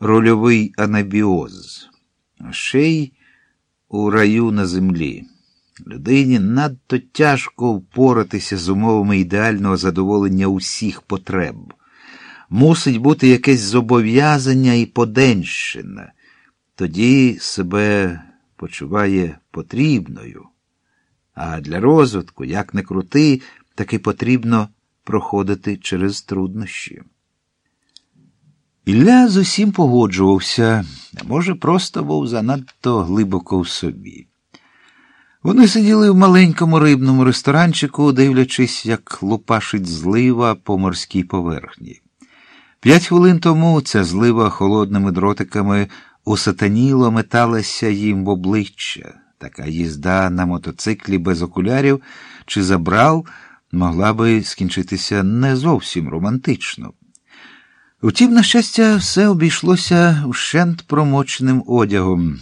рольовий анабіоз, ще й у раю на землі. Людині надто тяжко впоратися з умовами ідеального задоволення усіх потреб. Мусить бути якесь зобов'язання і поденщина. Тоді себе почуває потрібною. А для розвитку, як не крути, таки потрібно проходити через труднощі. Ілля з усім погоджувався, може, просто був занадто глибоко в собі. Вони сиділи в маленькому рибному ресторанчику, дивлячись, як лупашить злива по морській поверхні. П'ять хвилин тому ця злива холодними дротиками усатаніло металася їм в обличчя. Така їзда на мотоциклі без окулярів чи забрал могла би скінчитися не зовсім романтично. Втім, на щастя, все обійшлося вщент промоченим одягом.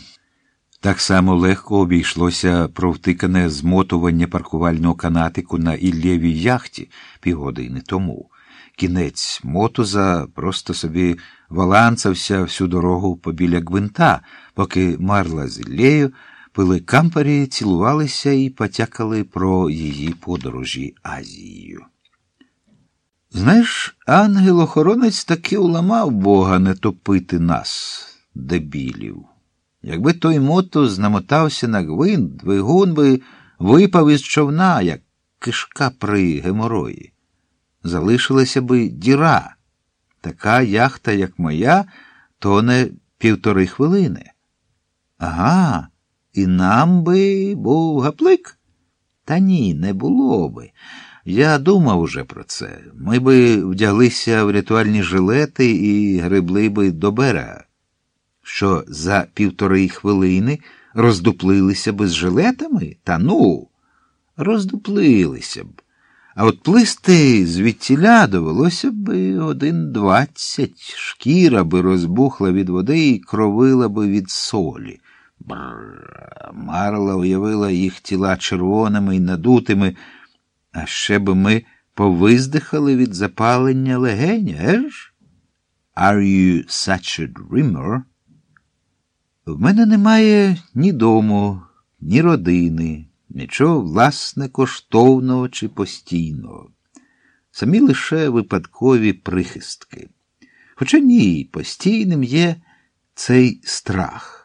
Так само легко обійшлося провтикане змотування паркувального канатику на Іллєвій яхті півгодини тому. Кінець мотуза просто собі валанцався всю дорогу побіля гвинта, поки марла з Іллею пили кампері, цілувалися і потякали про її подорожі Азією. Знаєш, ангел-охоронець таки уламав Бога не топити нас, дебілів. Якби той мотоз намотався на гвинт, двигун би випав із човна, як кишка при геморої. Залишилася би діра. Така яхта, як моя, то не півтори хвилини. Ага, і нам би був гаплик? Та ні, не було би. Я думав уже про це. Ми би вдяглися в рятувальні жилети і гребли би до берега. Що за півтори хвилини роздуплилися би з жилетами? Та ну, роздуплилися б. А от плисти звідтіля довелося б один двадцять, шкіра би розбухла від води і кровила би від солі. Бррр. Марла уявила їх тіла червоними і надутими. А ще би ми повиздихали від запалення легеня, еж? Are you such a dreamer? В мене немає ні дому, ні родини, нічого власне коштовного чи постійного. Самі лише випадкові прихистки. Хоча ні, постійним є цей страх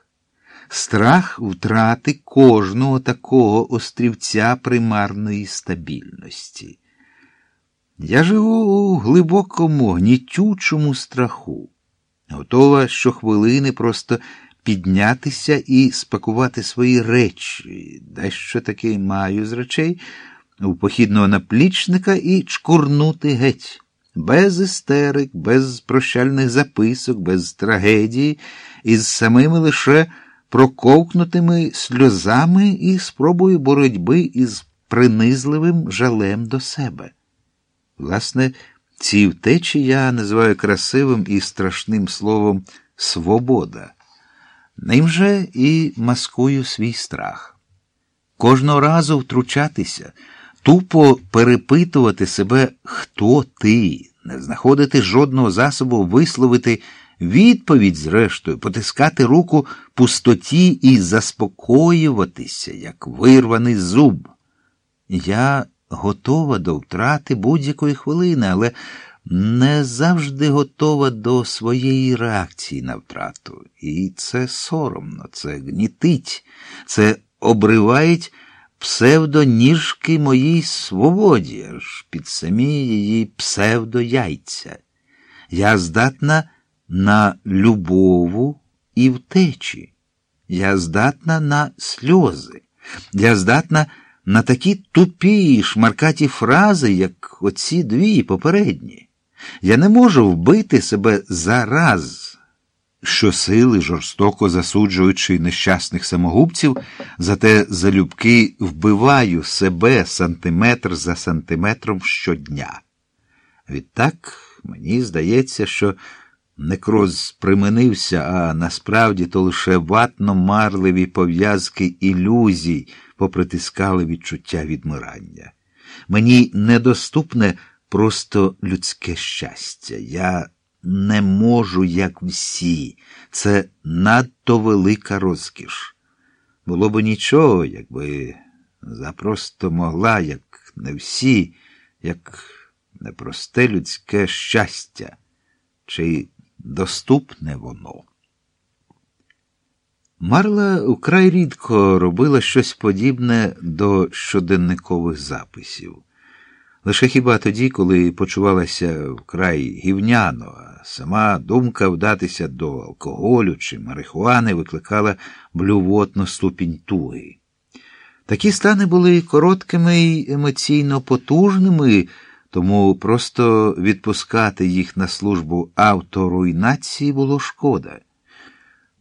страх втрати кожного такого острівця примарної стабільності. Я живу у глибокому, гнітючому страху, готова щохвилини просто піднятися і спакувати свої речі, дещо таки маю з речей у похідного наплічника і чкурнути геть. Без істерик, без прощальних записок, без трагедії, із самими лише проковкнутими сльозами і спробою боротьби із принизливим жалем до себе. Власне, ці втечі я називаю красивим і страшним словом свобода. Ним же і маскую свій страх. Кожного разу втручатися, тупо перепитувати себе, хто ти, не знаходити жодного засобу висловити. Відповідь, зрештою, потискати руку пустоті і заспокоюватися, як вирваний зуб. Я готова до втрати будь-якої хвилини, але не завжди готова до своєї реакції на втрату. І це соромно, це гнітить, це обривають псевдоніжки моїй свободі, аж під самі її псевдояйця. Я здатна на любову і втечі. Я здатна на сльози. Я здатна на такі тупі шмаркаті фрази, як оці дві попередні. Я не можу вбити себе зараз, щосили жорстоко засуджуючи нещасних самогубців, зате залюбки вбиваю себе сантиметр за сантиметром щодня. Відтак мені здається, що Некроз применився, а насправді то лише ватно марливі пов'язки ілюзій попритискали відчуття відмирання. Мені недоступне просто людське щастя. Я не можу, як всі. Це надто велика розкіш. Було б нічого, якби запросто могла, як не всі, як непросте людське щастя, чи доступне воно. Марла украй рідко робила щось подібне до щоденникових записів. Лише хіба тоді, коли почувалася вкрай гівняно, а сама думка вдатися до алкоголю чи марихуани викликала блювотну ступінь туги. Такі стани були короткими й емоційно потужними, тому просто відпускати їх на службу авторуйнації було шкода.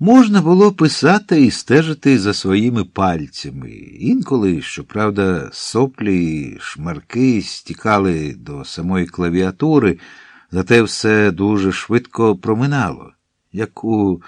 Можна було писати і стежити за своїми пальцями. Інколи, щоправда, соплі і шмарки стікали до самої клавіатури, зате все дуже швидко проминало, як у